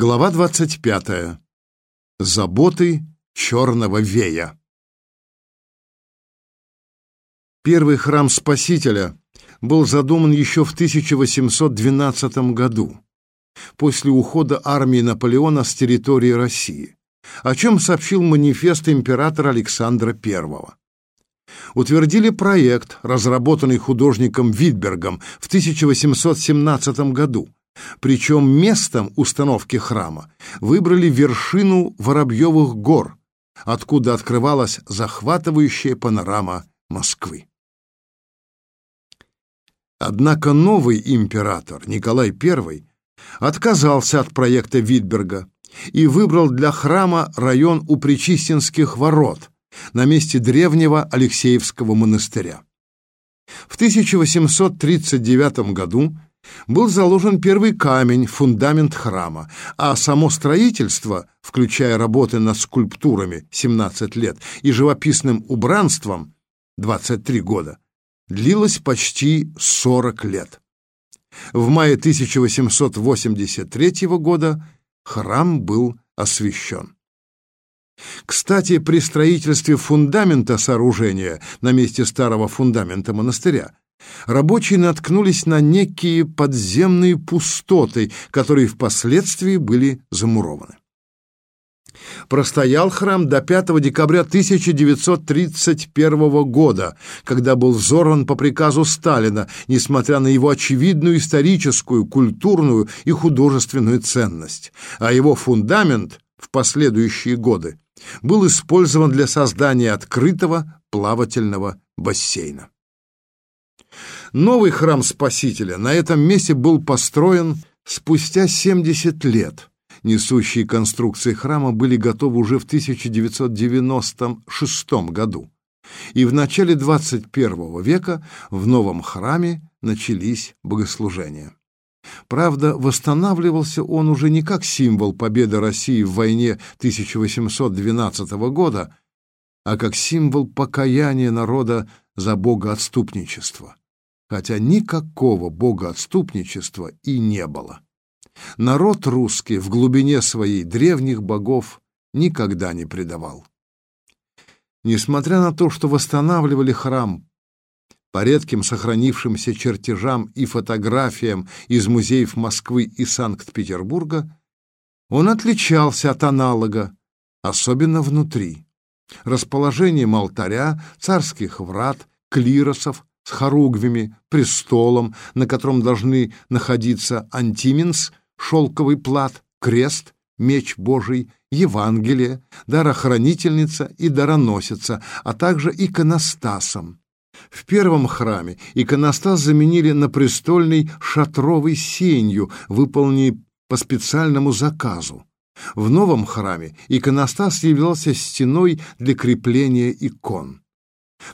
Глава 25. Заботы черного вея. Первый храм Спасителя был задуман еще в 1812 году, после ухода армии Наполеона с территории России, о чем сообщил манифест императора Александра I. Утвердили проект, разработанный художником Витбергом в 1817 году, причем местом установки храма выбрали вершину Воробьевых гор, откуда открывалась захватывающая панорама Москвы. Однако новый император Николай I отказался от проекта Витберга и выбрал для храма район у Причистинских ворот на месте древнего Алексеевского монастыря. В 1839 году был заложен первый камень, фундамент храма, а само строительство, включая работы над скульптурами 17 лет и живописным убранством 23 года, длилось почти 40 лет. В мае 1883 года храм был освящен. Кстати, при строительстве фундамента сооружения на месте старого фундамента монастыря рабочие наткнулись на некие подземные пустоты, которые впоследствии были замурованы. Простоял храм до 5 декабря 1931 года, когда был взорван по приказу Сталина, несмотря на его очевидную историческую, культурную и художественную ценность. А его фундамент в последующие годы был использован для создания открытого плавательного бассейна. Новый храм Спасителя на этом месте был построен спустя 70 лет. Несущие конструкции храма были готовы уже в 1996 году. И в начале 21 века в новом храме начались богослужения. Правда, восстанавливался он уже не как символ победы России в войне 1812 года, а как символ покаяния народа за богоотступничество хотя никакого богоотступничества и не было. Народ русский в глубине своей древних богов никогда не предавал. Несмотря на то, что восстанавливали храм по редким сохранившимся чертежам и фотографиям из музеев Москвы и Санкт-Петербурга, он отличался от аналога, особенно внутри. Расположением алтаря, царских врат, клиросов, с хоругвями, престолом, на котором должны находиться антиминс, шелковый плат, крест, меч Божий, Евангелие, дарохранительница и дароносица, а также иконостасом. В первом храме иконостас заменили на престольный шатровой сенью, выполненный по специальному заказу. В новом храме иконостас являлся стеной для крепления икон.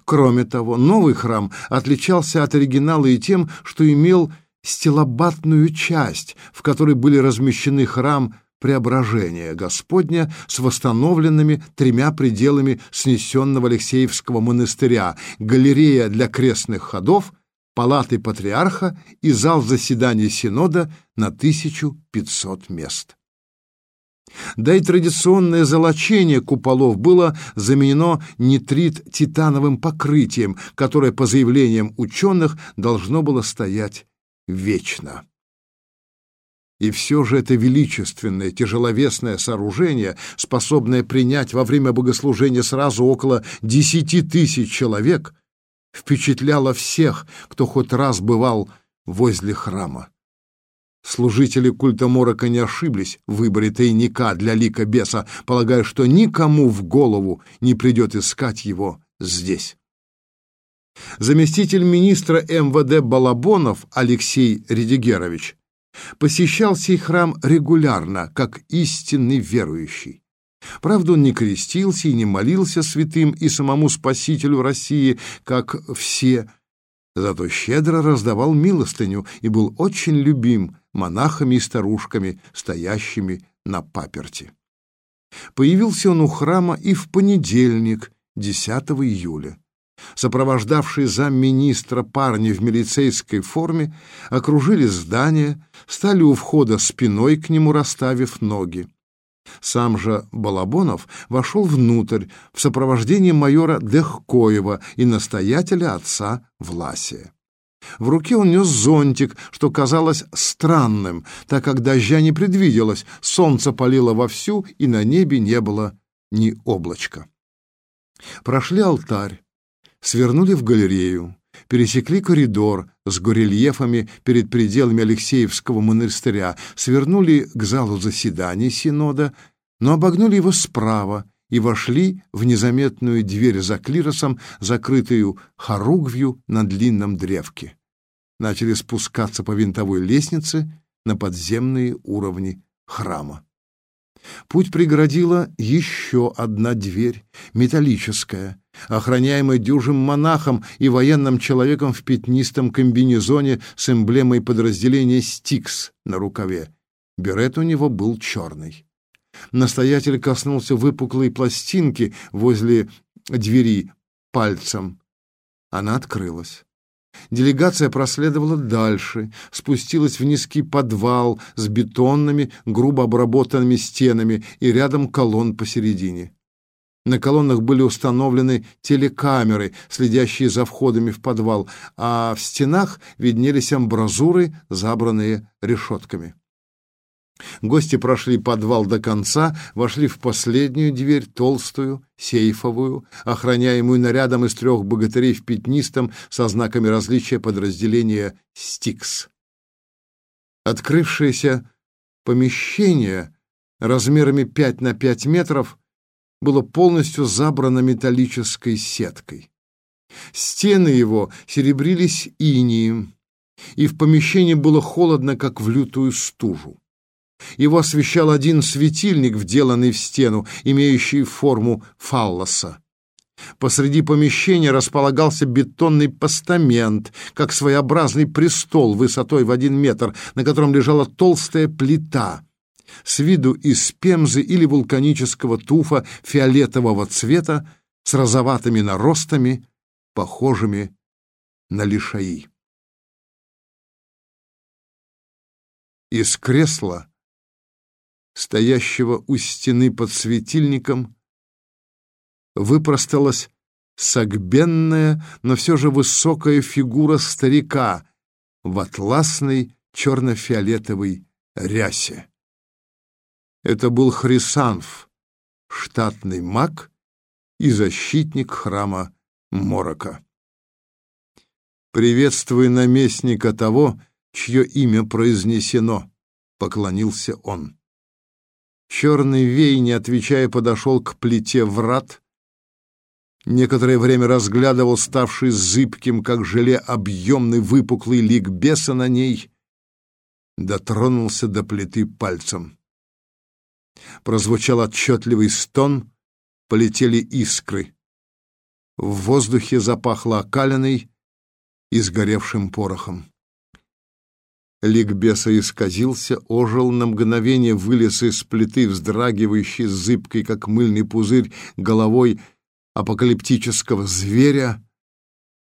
Кроме того, новый храм отличался от оригинала и тем, что имел стилобатную часть, в которой были размещены храм Преображения Господня с восстановленными тремя пределами снесенного Алексеевского монастыря, галерея для крестных ходов, палаты патриарха и зал заседаний Синода на 1500 мест. Да и традиционное золочение куполов было заменено нитрит-титановым покрытием, которое, по заявлениям ученых, должно было стоять вечно. И все же это величественное, тяжеловесное сооружение, способное принять во время богослужения сразу около десяти тысяч человек, впечатляло всех, кто хоть раз бывал возле храма. Служители культа Морока не ошиблись в выборе тайника для лика беса, полагая, что никому в голову не придет искать его здесь. Заместитель министра МВД Балабонов Алексей Редигерович посещал сей храм регулярно, как истинный верующий. Правда, он не крестился и не молился святым и самому Спасителю России, как все, зато щедро раздавал милостыню и был очень любим монахами и старушками, стоящими на паперти. Появился он у храма и в понедельник, 10 июля. сопровождавшие замминистра парни в милицейской форме, окружили здание, стали у входа спиной к нему, расставив ноги. Сам же Балабонов вошел внутрь в сопровождении майора Дехкоева и настоятеля отца Власия. В руке он нес зонтик, что казалось странным, так как дождя не предвиделось, солнце палило вовсю, и на небе не было ни облачка. Прошли алтарь, свернули в галерею, пересекли коридор с горельефами перед пределами Алексеевского монастыря, свернули к залу заседаний Синода, но обогнули его справа и вошли в незаметную дверь за клиросом, закрытую хоругвью на длинном древке. Начали спускаться по винтовой лестнице на подземные уровни храма. Путь преградила еще одна дверь, металлическая, охраняемая дюжим монахом и военным человеком в пятнистом комбинезоне с эмблемой подразделения «Стикс» на рукаве. Берет у него был черный. Настоятель коснулся выпуклой пластинки возле двери пальцем. Она открылась. Делегация проследовала дальше, спустилась в низкий подвал с бетонными, грубо обработанными стенами и рядом колонн посередине. На колоннах были установлены телекамеры, следящие за входами в подвал, а в стенах виднелись амбразуры, забранные решетками. Гости прошли подвал до конца, вошли в последнюю дверь, толстую, сейфовую, охраняемую нарядом из трех богатырей в пятнистом со знаками различия подразделения «Стикс». Открывшееся помещение размерами 5 на 5 метров было полностью забрано металлической сеткой. Стены его серебрились инием, и в помещении было холодно, как в лютую стужу. Его освещал один светильник, вделанный в стену, имеющий форму фаллоса. Посреди помещения располагался бетонный постамент, как своеобразный престол высотой в один метр, на котором лежала толстая плита, с виду из пемзы или вулканического туфа фиолетового цвета с розоватыми наростами, похожими на лишаи. Из кресла стоящего у стены под светильником, выпросталась согбенная, но все же высокая фигура старика в атласной черно-фиолетовой рясе. Это был Хрисанф, штатный маг и защитник храма Морока. «Приветствую наместника того, чье имя произнесено», — поклонился он. Черный вей, не отвечая, подошел к плите врат. Некоторое время разглядывал ставший зыбким, как желе, объемный выпуклый лик беса на ней. Дотронулся до плиты пальцем. Прозвучал отчетливый стон, полетели искры. В воздухе запахло окаленной и сгоревшим порохом. Лик беса исказился, ожил на мгновение, вылез из плиты, вздрагивающий, зыбкой, как мыльный пузырь, головой апокалиптического зверя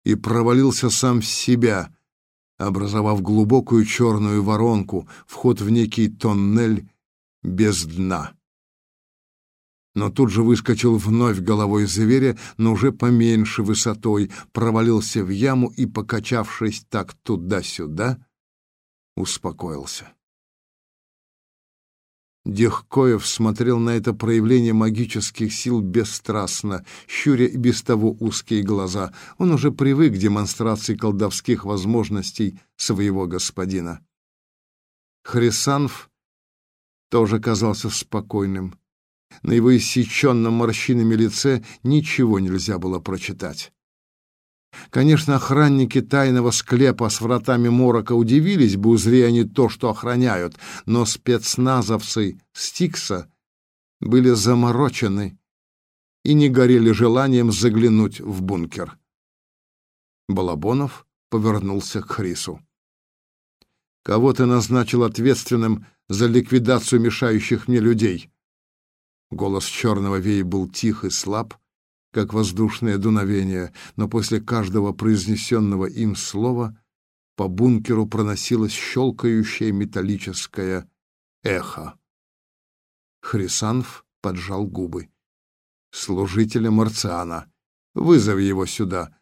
и провалился сам в себя, образовав глубокую черную воронку, вход в некий тоннель без дна. Но тут же выскочил вновь головой зверя, но уже поменьше высотой, провалился в яму и, покачавшись так туда-сюда, успокоился. Дехкоев смотрел на это проявление магических сил бесстрастно, щуря и без того узкие глаза. Он уже привык к демонстрации колдовских возможностей своего господина. Хрисанф тоже казался спокойным. На его иссеченном морщинами лице ничего нельзя было прочитать. Конечно, охранники тайного склепа с вратами морока удивились бы, узря они то, что охраняют, но спецназовцы Стикса были заморочены и не горели желанием заглянуть в бункер. Балабонов повернулся к Хрису. «Кого ты назначил ответственным за ликвидацию мешающих мне людей?» Голос черного вея был тих и слаб, как воздушное дуновение, но после каждого произнесенного им слова по бункеру проносилось щелкающее металлическое эхо. Хрисанф поджал губы. «Служителя Марциана. Вызови его сюда.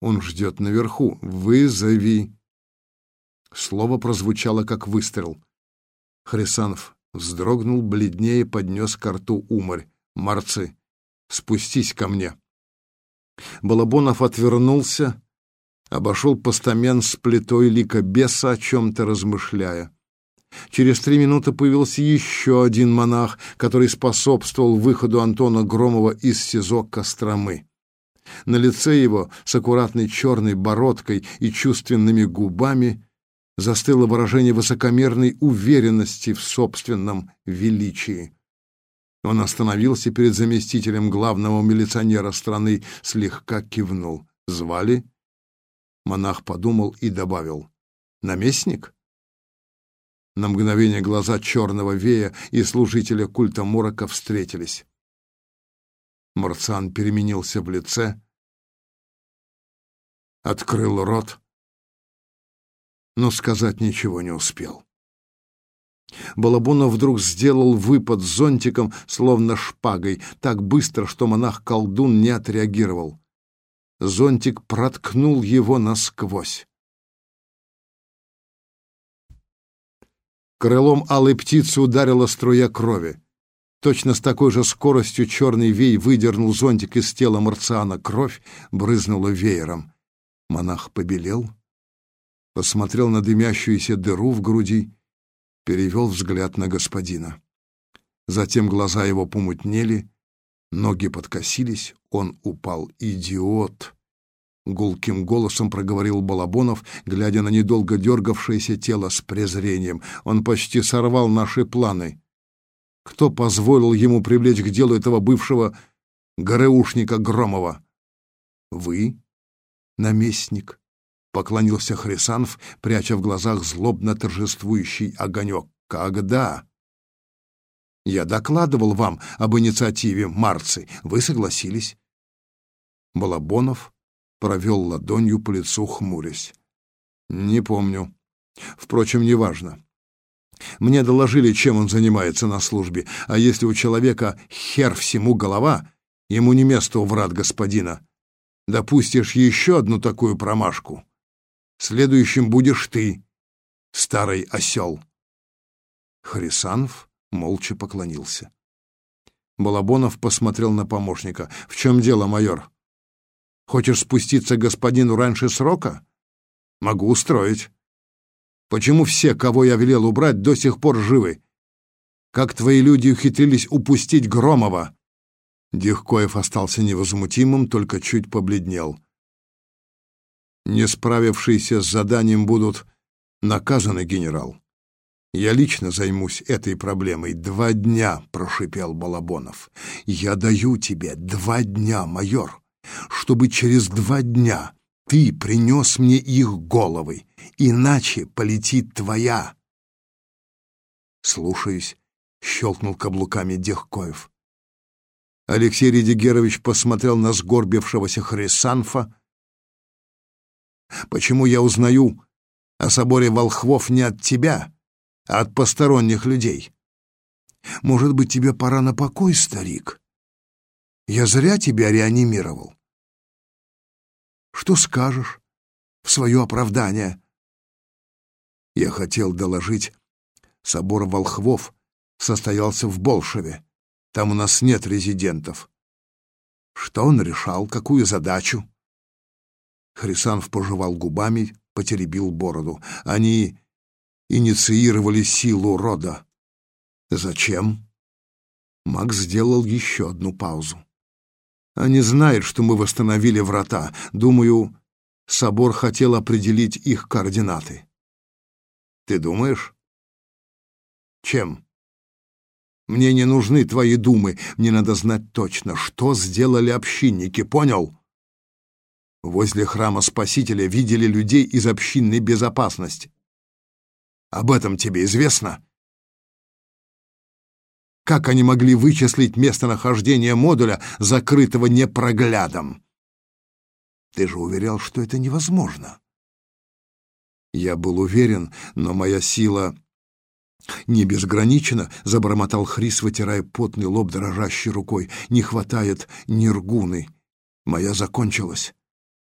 Он ждет наверху. Вызови!» Слово прозвучало, как выстрел. Хрисанов вздрогнул, бледнее поднес к рту уморь. «Марцы, спустись ко мне!» Балабонов отвернулся, обошел постамент с плитой лика беса, о чем-то размышляя. Через три минуты появился еще один монах, который способствовал выходу Антона Громова из СИЗО Костромы. На лице его с аккуратной черной бородкой и чувственными губами застыло выражение высокомерной уверенности в собственном величии. Он остановился перед заместителем главного милиционера страны, слегка кивнул. «Звали?» Монах подумал и добавил. «Наместник?» На мгновение глаза черного вея и служителя культа Морока встретились. Марцан переменился в лице, открыл рот, но сказать ничего не успел. Балабунов вдруг сделал выпад зонтиком, словно шпагой, так быстро, что монах-колдун не отреагировал. Зонтик проткнул его насквозь. Крылом алой птицы ударила струя крови. Точно с такой же скоростью черный вей выдернул зонтик из тела Марциана. Кровь брызнула веером. Монах побелел, посмотрел на дымящуюся дыру в груди, перевел взгляд на господина. Затем глаза его помутнели, ноги подкосились, он упал. «Идиот!» — гулким голосом проговорил Балабонов, глядя на недолго дергавшееся тело с презрением. «Он почти сорвал наши планы. Кто позволил ему привлечь к делу этого бывшего ГРУшника Громова?» «Вы, наместник», — поклонился Хрисанф, пряча в глазах злобно торжествующий огонек. «Когда?» «Я докладывал вам об инициативе Марцы. Вы согласились». Балабонов провел ладонью по лицу, хмурясь. «Не помню. Впрочем, неважно. Мне доложили, чем он занимается на службе, а если у человека хер всему голова, ему не место у врат господина. Допустишь еще одну такую промашку, Следующим будешь ты, старый осел. Хрисанов молча поклонился. Балабонов посмотрел на помощника. «В чем дело, майор? Хочешь спуститься господину раньше срока? Могу устроить. Почему все, кого я велел убрать, до сих пор живы? Как твои люди ухитрились упустить Громова?» Дихкоев остался невозмутимым, только чуть побледнел не справившиеся с заданием будут наказаны, генерал. Я лично займусь этой проблемой. Два дня, прошипел Балабонов. Я даю тебе два дня, майор, чтобы через два дня ты принес мне их головы, иначе полетит твоя. Слушаюсь, щелкнул каблуками Дехкоев. Алексей Редигерович посмотрел на сгорбившегося Хрисанфа, Почему я узнаю о соборе волхвов не от тебя, а от посторонних людей? Может быть, тебе пора на покой, старик? Я зря тебя реанимировал. Что скажешь в свое оправдание? Я хотел доложить, собор волхвов состоялся в Болшеве. Там у нас нет резидентов. Что он решал, какую задачу? Хрисанов пожевал губами, потеребил бороду. Они инициировали силу рода. Зачем? Макс сделал еще одну паузу. Они знают, что мы восстановили врата. Думаю, собор хотел определить их координаты. Ты думаешь? Чем? Мне не нужны твои думы. Мне надо знать точно, что сделали общинники, понял? Возле храма Спасителя видели людей из общинной безопасности. Об этом тебе известно? Как они могли вычислить местонахождение модуля, закрытого непроглядом? Ты же уверял, что это невозможно. Я был уверен, но моя сила не безгранична, забормотал Хрис, вытирая потный лоб дрожащей рукой. Не хватает ниргуны. Моя закончилась.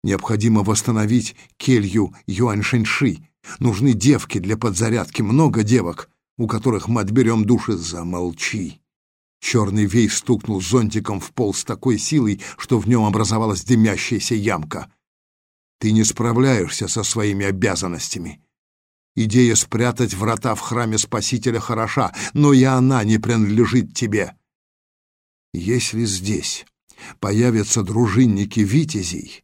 Необходимо восстановить келью Юаньшэньши. Нужны девки для подзарядки, много девок, у которых мы отберем души. Замолчи. Черный вей стукнул зонтиком в пол с такой силой, что в нем образовалась дымящаяся ямка. Ты не справляешься со своими обязанностями. Идея спрятать врата в храме Спасителя хороша, но и она не принадлежит тебе. Если здесь появятся дружинники витязей,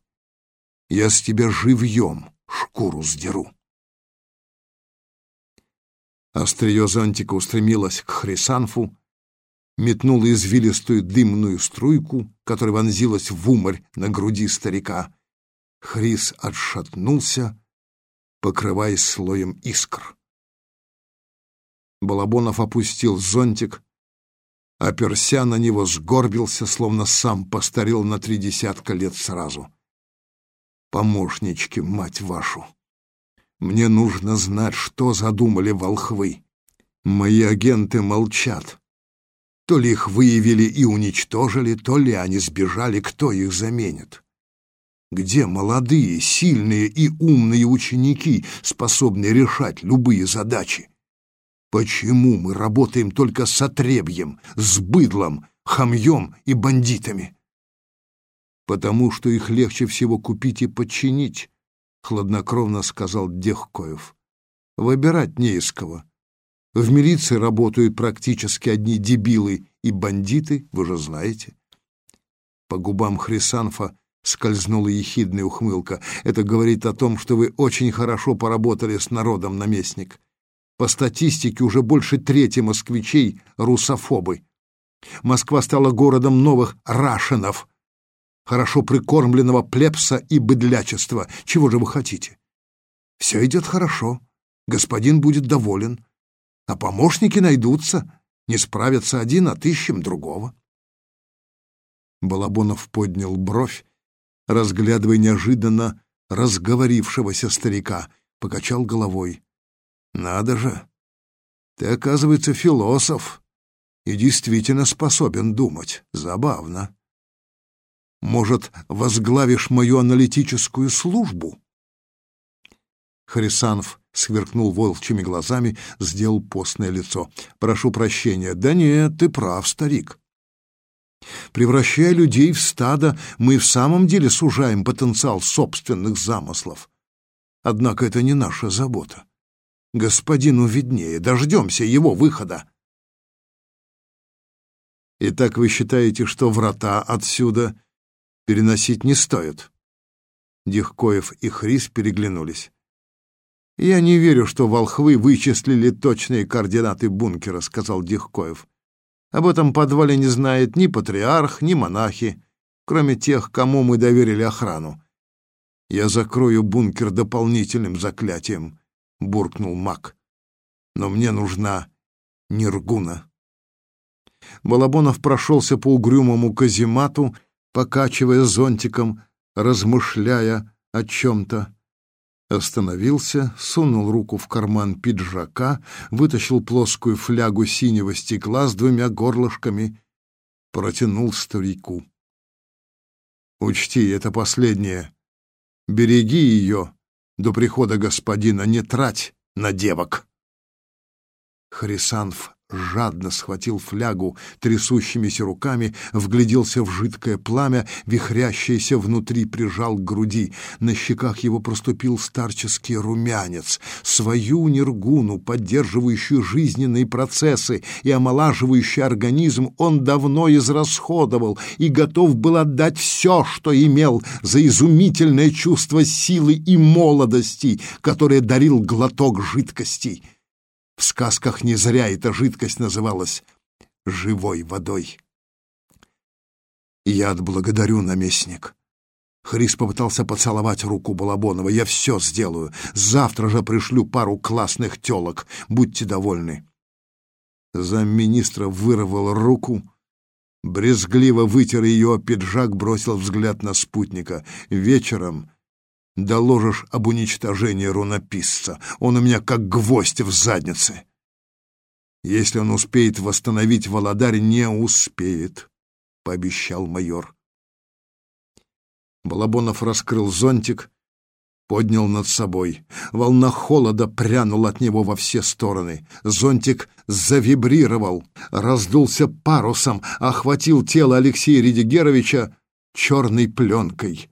я с тебя живьем шкуру сдеру. Острие зонтика устремилось к Хрисанфу, метнуло извилистую дымную струйку, которая вонзилась в уморь на груди старика. Хрис отшатнулся, покрываясь слоем искр. Балабонов опустил зонтик, оперся на него, сгорбился, словно сам постарел на три десятка лет сразу. Помощнички, мать вашу! Мне нужно знать, что задумали волхвы. Мои агенты молчат. То ли их выявили и уничтожили, то ли они сбежали, кто их заменит. Где молодые, сильные и умные ученики, способные решать любые задачи? Почему мы работаем только с отребьем, с быдлом, хамьем и бандитами? Потому что их легче всего купить и подчинить, хладнокровно сказал Дехкоев. Выбирать не из кого. В милиции работают практически одни дебилы и бандиты, вы же знаете. По губам Хрисанфа скользнула ехидная ухмылка. Это говорит о том, что вы очень хорошо поработали с народом, наместник. По статистике уже больше трети москвичей — русофобы. Москва стала городом новых рашенов, хорошо прикормленного плебса и быдлячества. Чего же вы хотите? Все идет хорошо. Господин будет доволен. А помощники найдутся. Не справится один, отыщем другого. Балабонов поднял бровь, разглядывая неожиданно разговорившегося старика, покачал головой. «Надо же! Ты, оказывается, философ и действительно способен думать. Забавно. Может, возглавишь мою аналитическую службу?» Харисанов сверкнул волчьими глазами, сделал постное лицо. «Прошу прощения. Да нет, ты прав, старик. Превращая людей в стадо, мы в самом деле сужаем потенциал собственных замыслов. Однако это не наша забота. Господину виднее, дождемся его выхода. Итак, вы считаете, что врата отсюда переносить не стоит? Дихкоев и Хрис переглянулись. «Я не верю, что волхвы вычислили точные координаты бункера», — сказал Дихкоев. Об этом подвале не знает ни патриарх, ни монахи, кроме тех, кому мы доверили охрану. Я закрою бункер дополнительным заклятием, буркнул маг. Но мне нужна Ниргуна. Балабонов прошелся по угрюмому каземату, покачивая зонтиком, размышляя о чем-то. Остановился, сунул руку в карман пиджака, вытащил плоскую флягу синего стекла с двумя горлышками, протянул старику. «Учти, это последнее. Береги ее до прихода господина, не трать на девок». Хрисанф жадно схватил флягу трясущимися руками, вгляделся в жидкое пламя, вихрящееся внутри, прижал к груди. На щеках его проступил старческий румянец. Свою нергуну, поддерживающую жизненные процессы и омолаживающий организм, он давно израсходовал и готов был отдать все, что имел, за изумительное чувство силы и молодости, которое дарил глоток жидкостей. В сказках не зря эта жидкость называлась живой водой. Я отблагодарю, наместник. Хрис попытался поцеловать руку Балабонова. Я все сделаю. Завтра же пришлю пару классных телок. Будьте довольны. Замминистра вырвал руку, брезгливо вытер ее пиджак, бросил взгляд на спутника. Вечером доложишь об уничтожении рунописца. Он у меня как гвоздь в заднице. Если он успеет восстановить Володарь, не успеет, — пообещал майор. Балабонов раскрыл зонтик, поднял над собой. Волна холода прянула от него во все стороны. Зонтик завибрировал, раздулся парусом, охватил тело Алексея Редигеровича черной пленкой.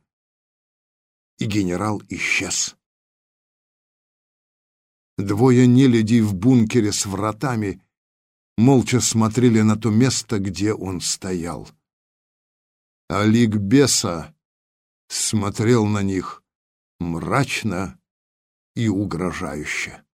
И генерал исчез. Двое нелюдей в бункере с вратами молча смотрели на то место, где он стоял. А беса смотрел на них мрачно и угрожающе.